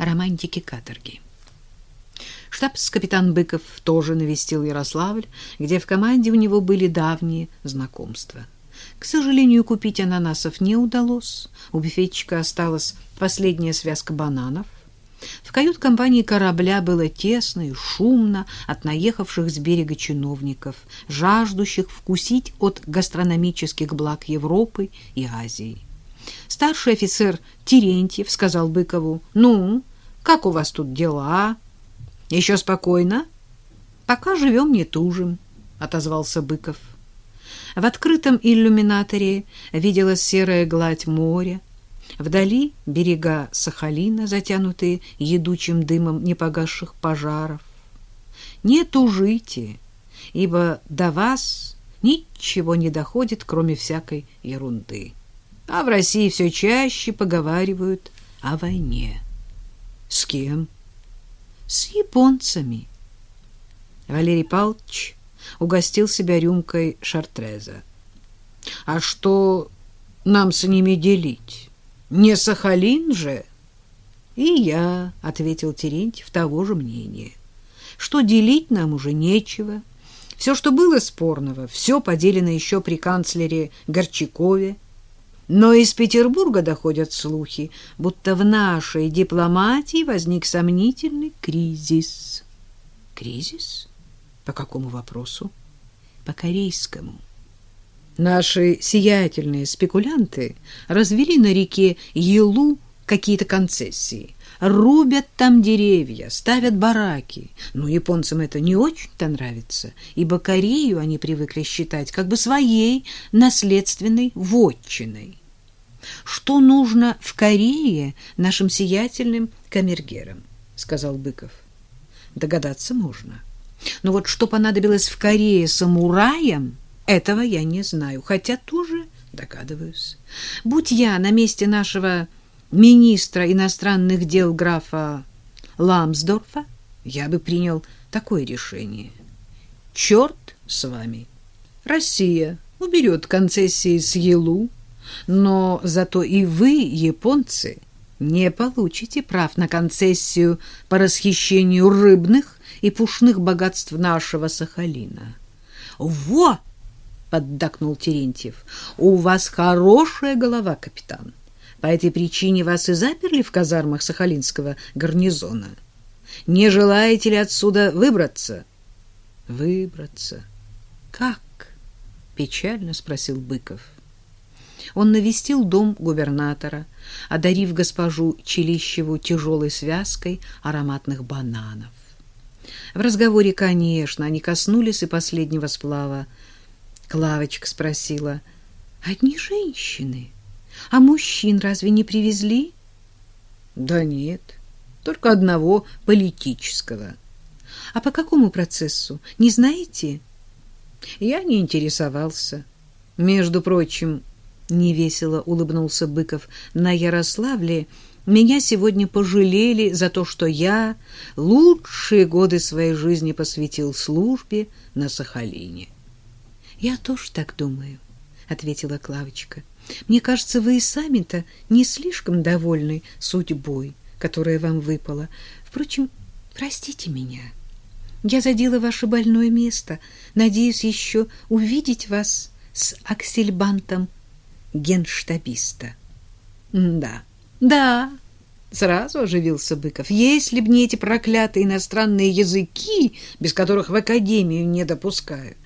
романтики каторги. Штабс-капитан Быков тоже навестил Ярославль, где в команде у него были давние знакомства. К сожалению, купить ананасов не удалось. У буфетчика осталась последняя связка бананов. В кают-компании корабля было тесно и шумно от наехавших с берега чиновников, жаждущих вкусить от гастрономических благ Европы и Азии. Старший офицер Терентьев сказал Быкову, «Ну, как у вас тут дела? Еще спокойно?» «Пока живем, не тужим», — отозвался Быков. В открытом иллюминаторе виделась серая гладь моря, Вдали берега Сахалина, затянутые едучим дымом непогасших пожаров. Не тужите, ибо до вас ничего не доходит, кроме всякой ерунды. А в России все чаще поговаривают о войне. С кем? С японцами. Валерий Павлович угостил себя рюмкой шартреза. А что нам с ними делить? Не Сахалин же? И я, ответил Терентьев, того же мнения. Что делить нам уже нечего. Все, что было спорного, все поделено еще при канцлере Горчакове. Но из Петербурга доходят слухи, будто в нашей дипломатии возник сомнительный кризис. Кризис? По какому вопросу? По корейскому. Наши сиятельные спекулянты развели на реке Елу какие-то концессии. Рубят там деревья, ставят бараки. Но японцам это не очень-то нравится, ибо Корею они привыкли считать как бы своей наследственной вотчиной. Что нужно в Корее нашим сиятельным камергерам, сказал Быков. Догадаться можно. Но вот что понадобилось в Корее самураям, этого я не знаю, хотя тоже догадываюсь. Будь я на месте нашего министра иностранных дел графа Ламсдорфа, я бы принял такое решение. Черт с вами. Россия уберет концессии с Елу, но зато и вы, японцы, не получите прав на концессию по расхищению рыбных и пушных богатств нашего Сахалина. Во! поддакнул Терентьев. У вас хорошая голова, капитан. По этой причине вас и заперли в казармах Сахалинского гарнизона. Не желаете ли отсюда выбраться? Выбраться. Как? печально спросил Быков. Он навестил дом губернатора, одарив госпожу Челищеву тяжелой связкой ароматных бананов. В разговоре, конечно, они коснулись и последнего сплава Клавочка спросила. Одни женщины. А мужчин разве не привезли? Да нет, только одного политического. А по какому процессу? Не знаете? Я не интересовался. Между прочим, невесело улыбнулся Быков, на Ярославле меня сегодня пожалели за то, что я лучшие годы своей жизни посвятил службе на Сахалине. Я тоже так думаю, ответила Клавочка. Мне кажется, вы и сами-то не слишком довольны судьбой, которая вам выпала. Впрочем, простите меня. Я задела ваше больное место. Надеюсь еще увидеть вас с аксельбантом генштабиста. Да. Да, Сразу оживился Быков. Если б не эти проклятые иностранные языки, без которых в академию не допускают.